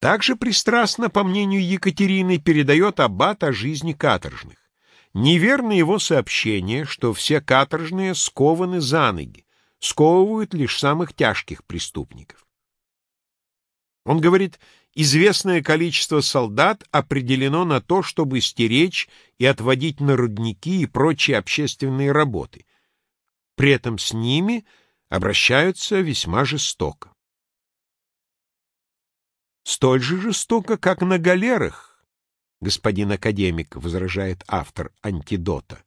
Также пристрастно, по мнению Екатерины, передает аббат о жизни каторжных. Неверно его сообщение, что все каторжные скованы за ноги, сковывают лишь самых тяжких преступников. Он говорит, известное количество солдат определено на то, чтобы стеречь и отводить на рудники и прочие общественные работы. При этом с ними обращаются весьма жестоко. Столь же жестоко, как на галерах, господин академик, возражает автор антидота,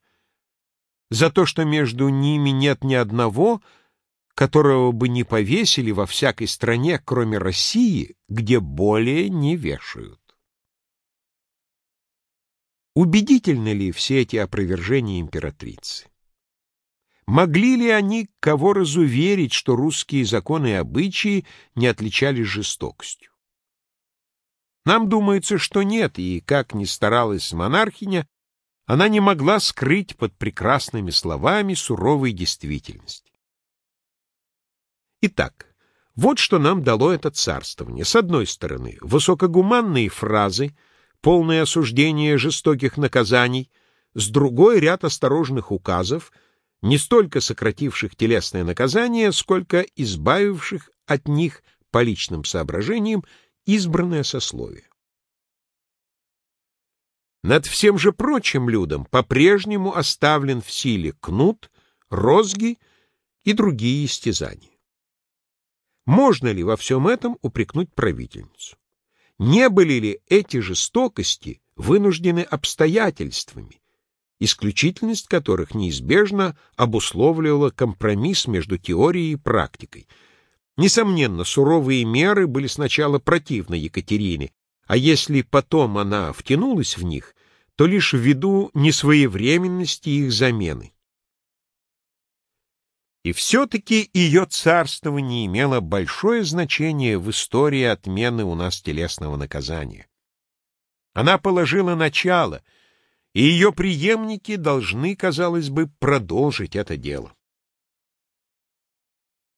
за то, что между ними нет ни одного, которого бы не повесили во всякой стране, кроме России, где более не вешают. Убедительны ли все эти опровержения императрицы? Могли ли они кого разуверить, что русские законы и обычаи не отличались жестокостью? Нам думается, что нет, и, как ни старалась монархиня, она не могла скрыть под прекрасными словами суровой действительности. Итак, вот что нам дало это царствование. С одной стороны, высокогуманные фразы, полное осуждение жестоких наказаний, с другой — ряд осторожных указов, не столько сокративших телесное наказание, сколько избавивших от них по личным соображениям избранное сословие. Над всем же прочим людом по-прежнему оставлен в силе кнут, розги и другие истязания. Можно ли во всем этом упрекнуть правительницу? Не были ли эти жестокости вынуждены обстоятельствами, исключительность которых неизбежно обусловливала компромисс между теорией и практикой – Несомненно, суровые меры были сначала противны Екатерине, а если потом она втянулась в них, то лишь ввиду несвоевременности их замены. И все-таки ее царствование имело большое значение в истории отмены у нас телесного наказания. Она положила начало, и ее преемники должны, казалось бы, продолжить это дело.